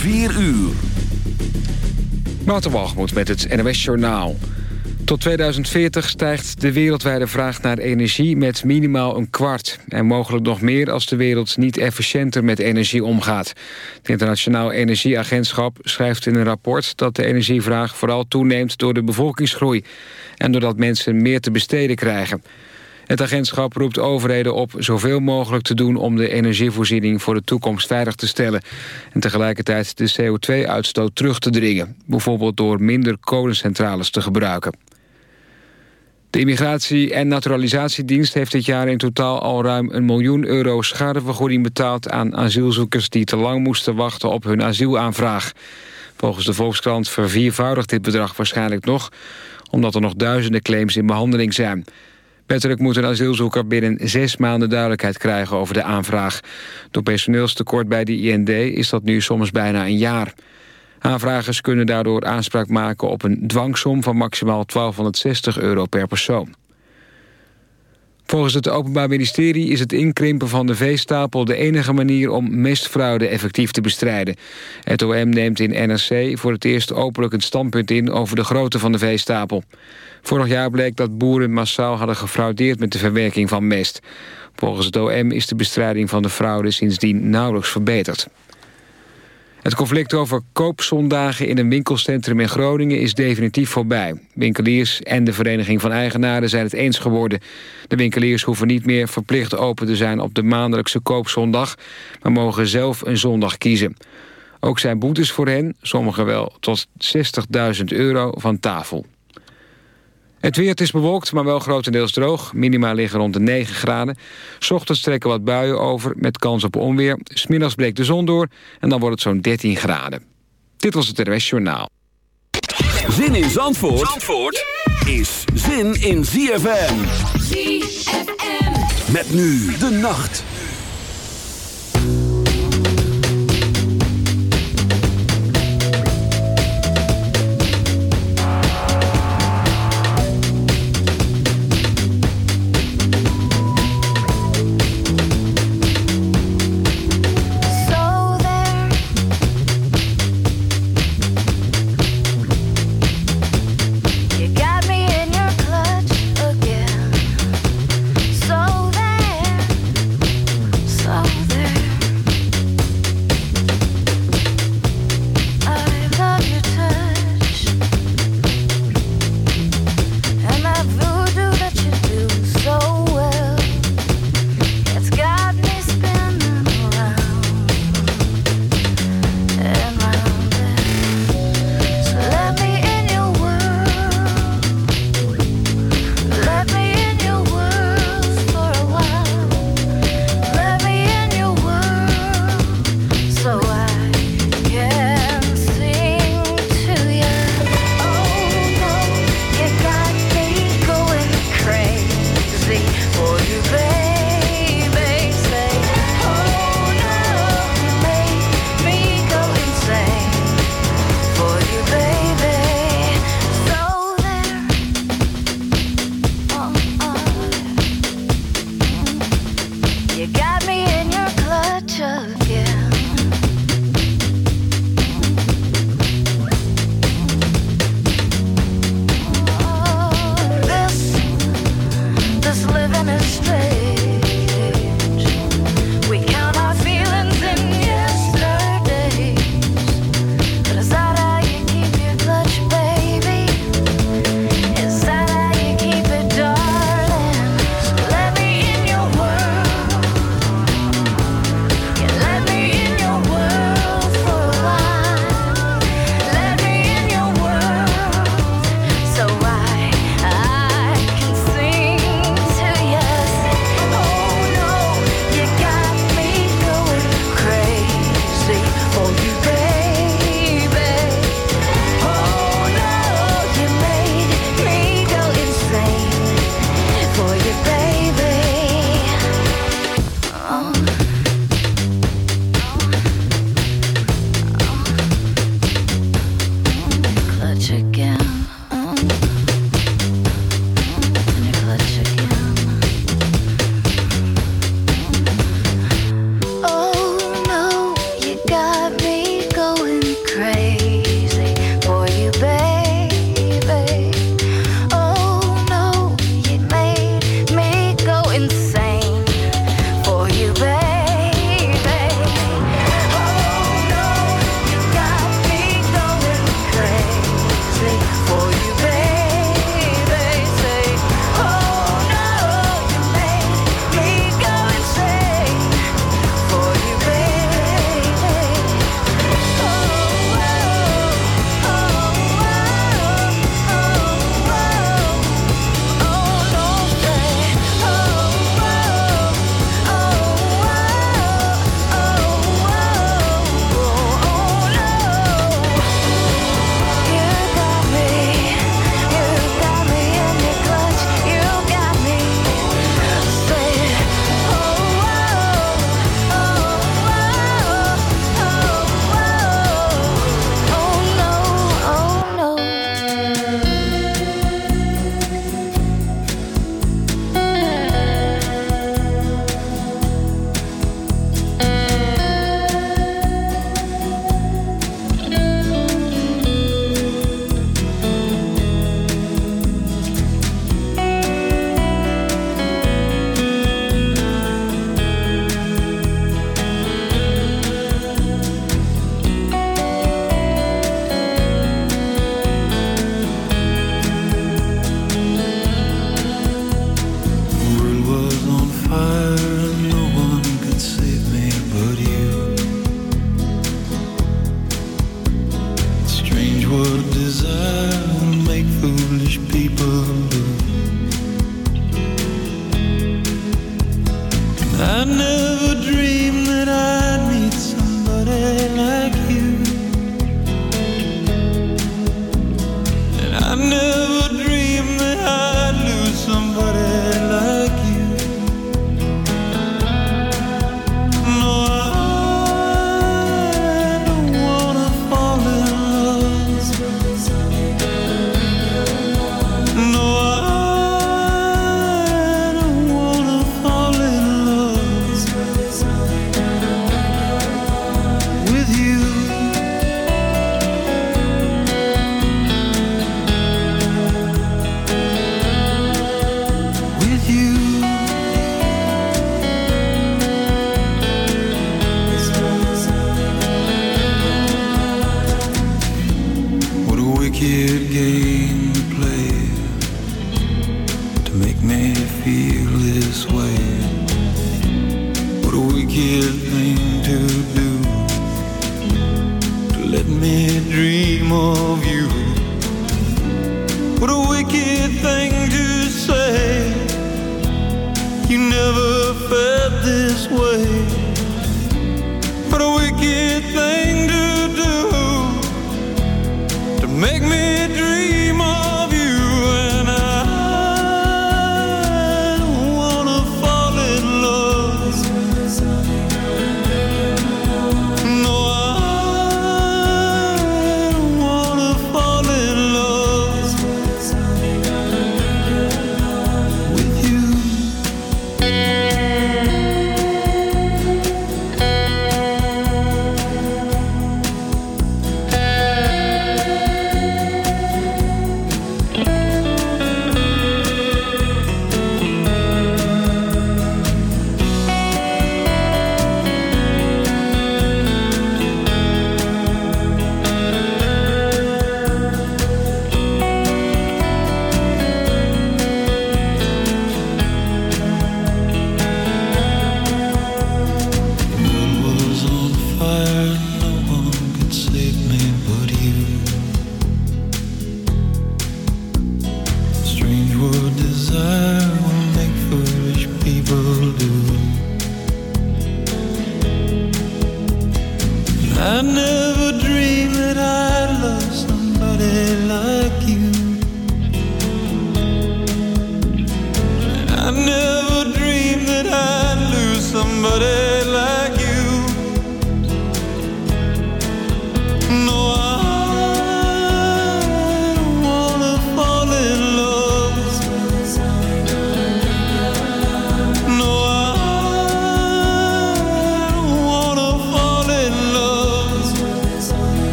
4 uur. Waterwalgemoed met het NOS Journaal. Tot 2040 stijgt de wereldwijde vraag naar energie met minimaal een kwart. En mogelijk nog meer als de wereld niet efficiënter met energie omgaat. Het Internationaal Energieagentschap schrijft in een rapport... dat de energievraag vooral toeneemt door de bevolkingsgroei... en doordat mensen meer te besteden krijgen. Het agentschap roept overheden op zoveel mogelijk te doen... om de energievoorziening voor de toekomst veilig te stellen. En tegelijkertijd de CO2-uitstoot terug te dringen. Bijvoorbeeld door minder kolencentrales te gebruiken. De Immigratie- en Naturalisatiedienst heeft dit jaar in totaal al ruim een miljoen euro schadevergoeding betaald aan asielzoekers die te lang moesten wachten op hun asielaanvraag. Volgens de Volkskrant verviervoudigt dit bedrag waarschijnlijk nog, omdat er nog duizenden claims in behandeling zijn. Wettelijk moet een asielzoeker binnen zes maanden duidelijkheid krijgen over de aanvraag. Door personeelstekort bij de IND is dat nu soms bijna een jaar. Aanvragers kunnen daardoor aanspraak maken op een dwangsom van maximaal 1260 euro per persoon. Volgens het Openbaar Ministerie is het inkrimpen van de veestapel de enige manier om mestfraude effectief te bestrijden. Het OM neemt in NRC voor het eerst openlijk een standpunt in over de grootte van de veestapel. Vorig jaar bleek dat boeren massaal hadden gefraudeerd met de verwerking van mest. Volgens het OM is de bestrijding van de fraude sindsdien nauwelijks verbeterd. Het conflict over koopzondagen in een winkelcentrum in Groningen is definitief voorbij. Winkeliers en de Vereniging van Eigenaren zijn het eens geworden. De winkeliers hoeven niet meer verplicht open te zijn op de maandelijkse koopzondag... maar mogen zelf een zondag kiezen. Ook zijn boetes voor hen, sommigen wel tot 60.000 euro, van tafel. Het weer is bewolkt, maar wel grotendeels droog. Minima liggen rond de 9 graden. S ochtends trekken wat buien over met kans op onweer. Smiddags breekt de zon door en dan wordt het zo'n 13 graden. Dit was het RWS Journaal. Zin in Zandvoort, Zandvoort is zin in ZFM. ZFM. Met nu de nacht.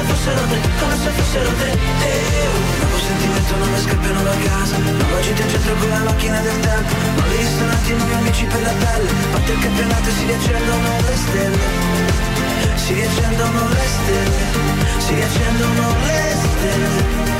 se fossero te, come se fossero te. Eh, oh. Nuovo sentimento, nuove scappiano da casa. Nuova città in centro con la macchina del tempo. Nuovi ristoranti, nuovi amici per la pelle. Parte il campionato e si riaccendono le stelle. Si riaccendono le stelle. Si riaccendono le stelle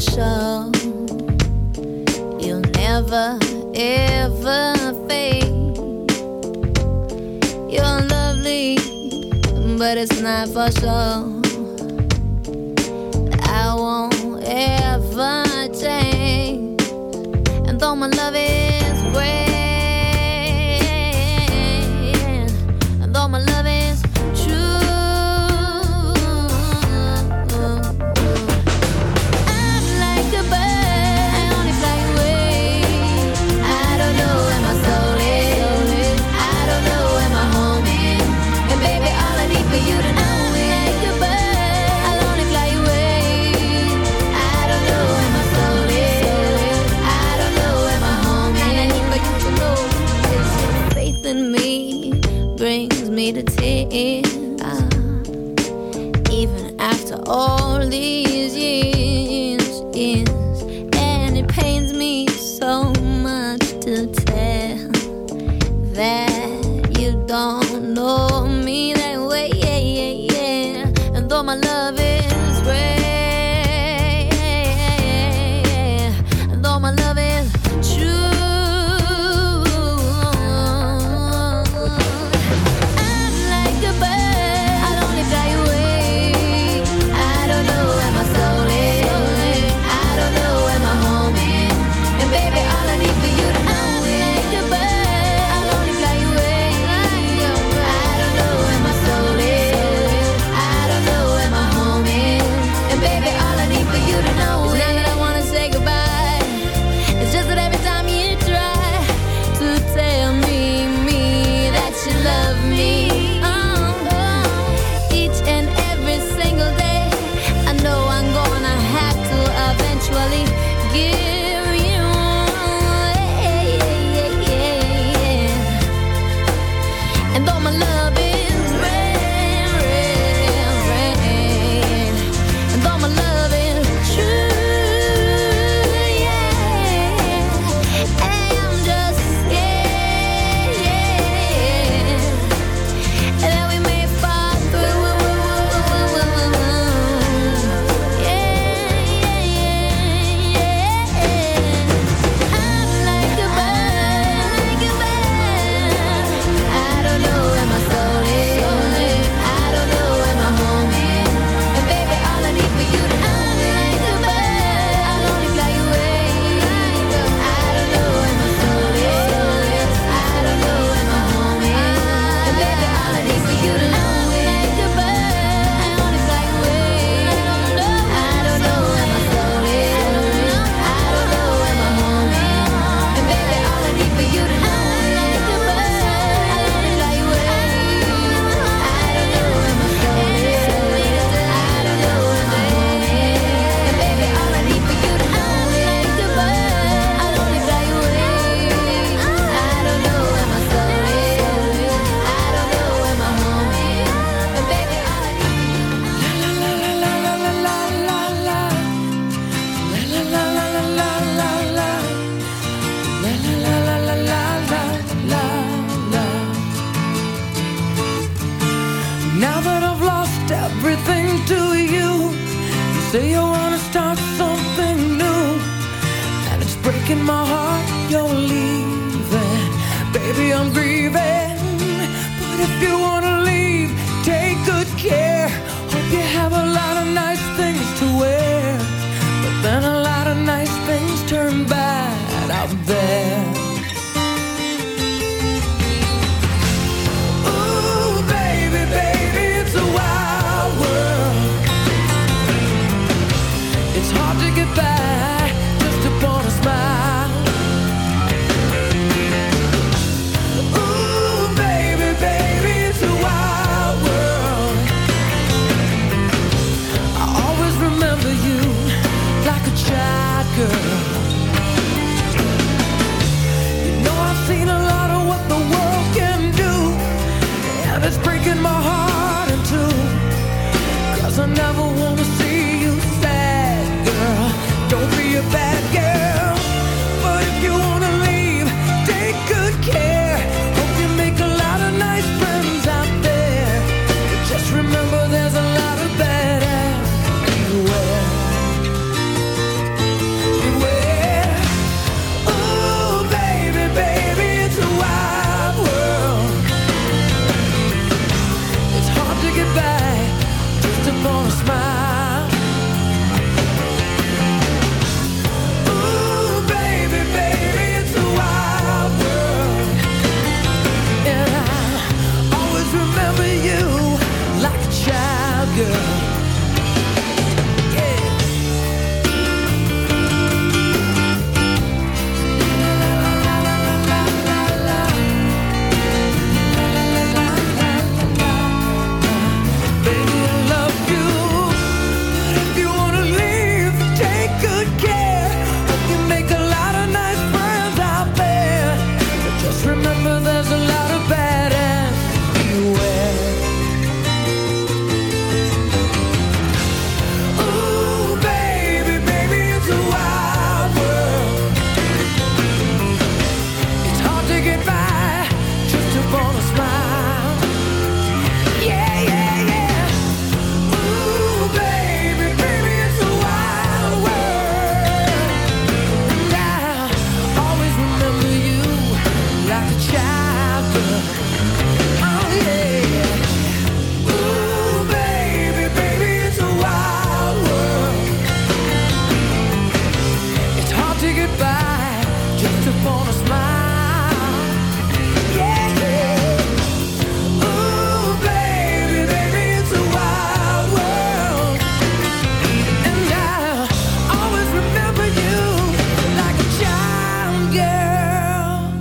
sure. You'll never, ever fade. You're lovely, but it's not for sure. I won't ever change. And though my love is that you don't know me that way, yeah, yeah, yeah. And though my love is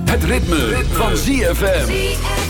Het ritme, van ZFM.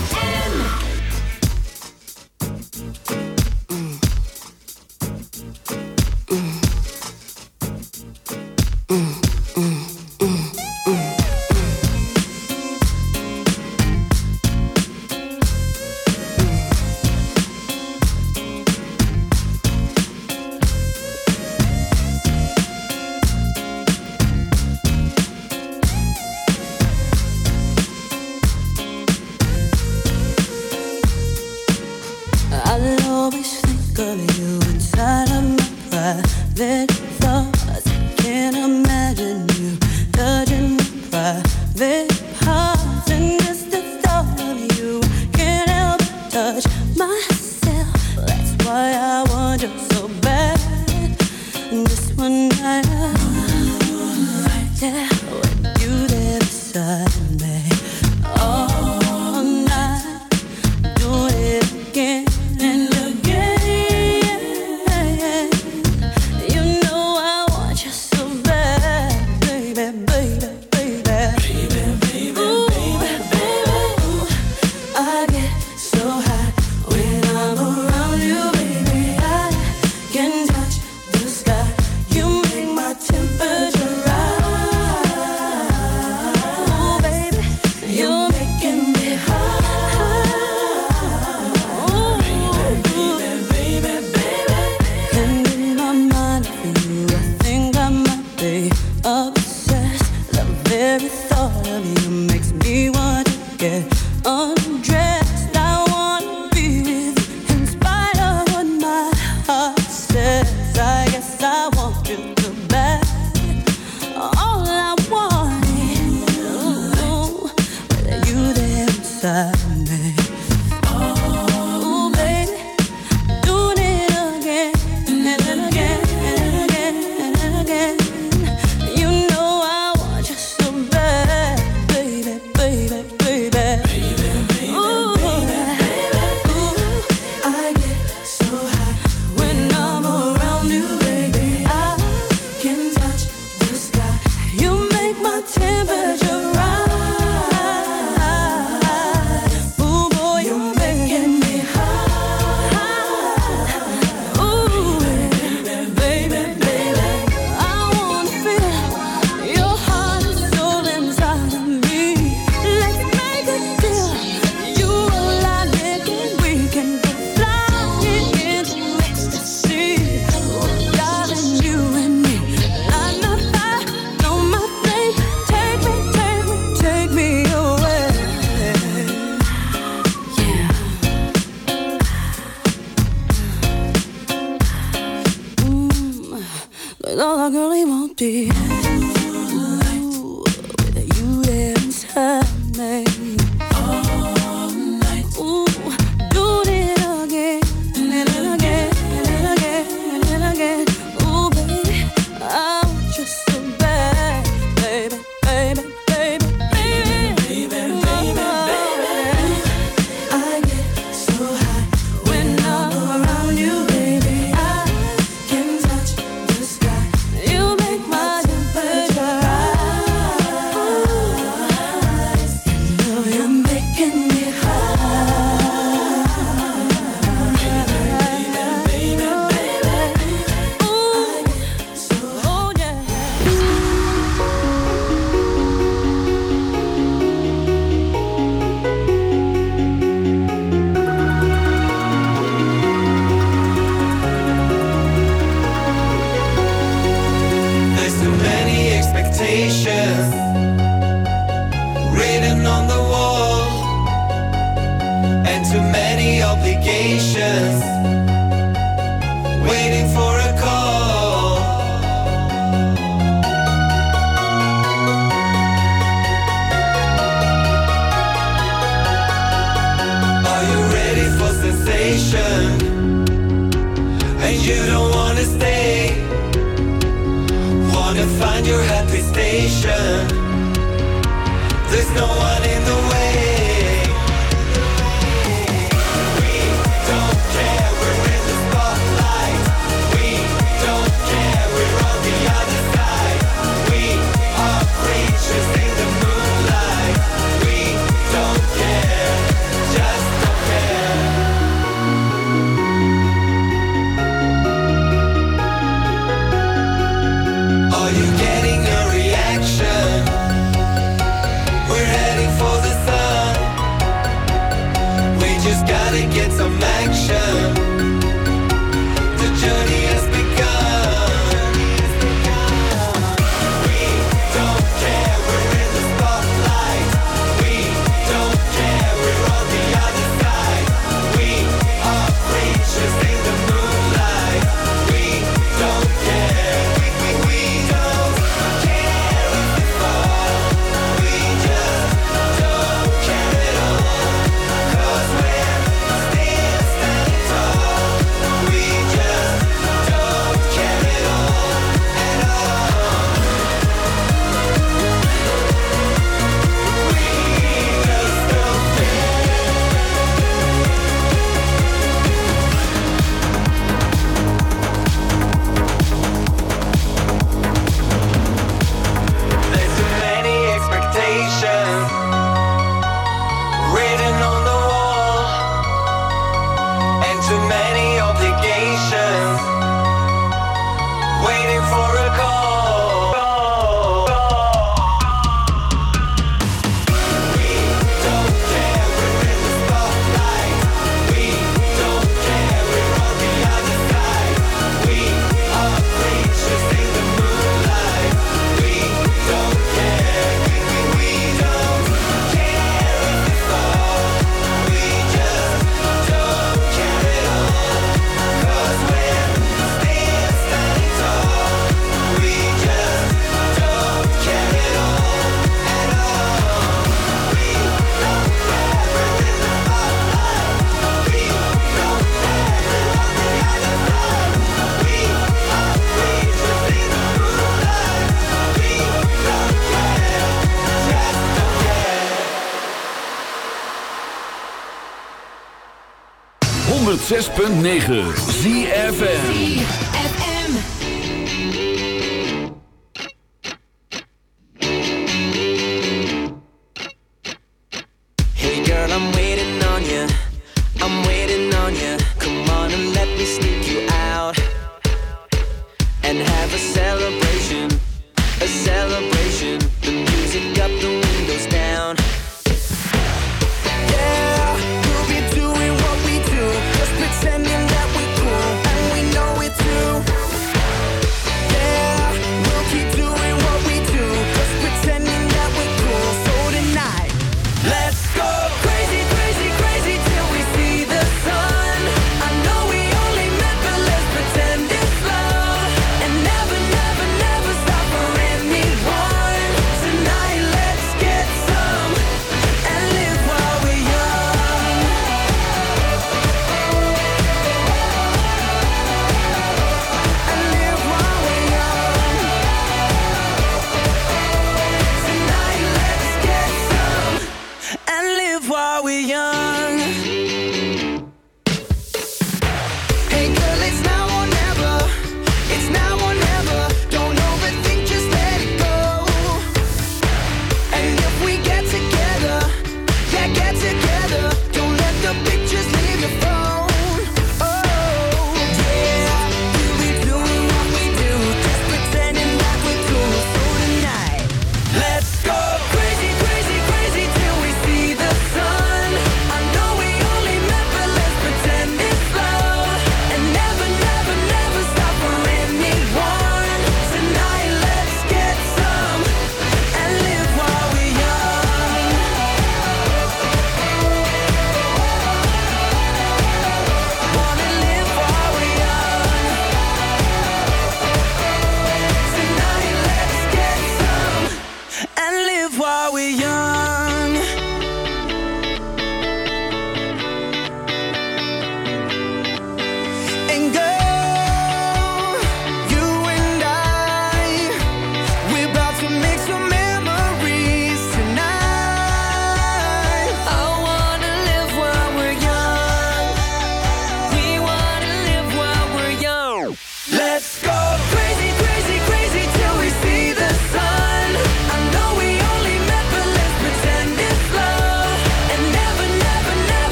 106.9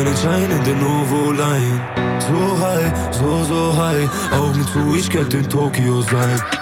in den Ovo-Line. So high, so, so high, Augen zu, ich könnte in Tokio sein.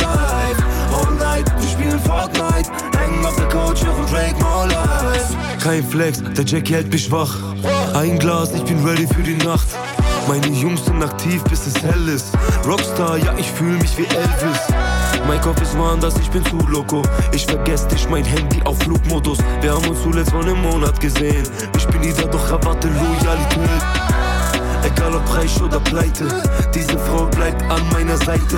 Kein Flex, der Jackie hält mich wach. Ein Glas, ich bin ready für die Nacht. Meine Jungs sind aktiv, bis es hell ist. Rockstar, ja, ich fühl mich wie Elvis. Mein Kopf ist woanders, ich bin zu loco. Ich vergesse dich, mein Handy auf Flugmodus. Wir haben uns zuletzt vor einem Monat gesehen. Ich bin wieder, doch erwarte Loyalität. Egal ob reich oder pleite, diese Frau bleibt an meiner Seite.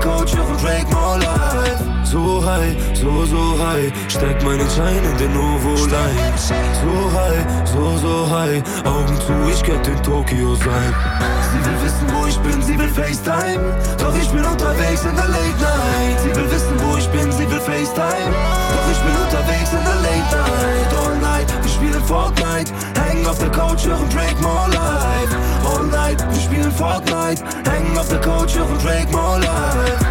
Hängen auf Couch, hören Drake More Life. So high, so, so high, steck meinen Schein in den Ovo-Line. So high, so, so high, Augen zu, ich könnte in Tokio sein. Sie will wissen, wo ich bin, sie will FaceTime. Doch ich bin unterwegs in der Late Night. Sie will wissen, wo ich bin, sie will FaceTime. Doch ich bin unterwegs in der Late Night. All night, wir spielen Fortnite. Hängen auf der Couch, hören Drake More Life. All night, wir spielen Fortnite. Hängen auf der Couch, hören Drake More Life.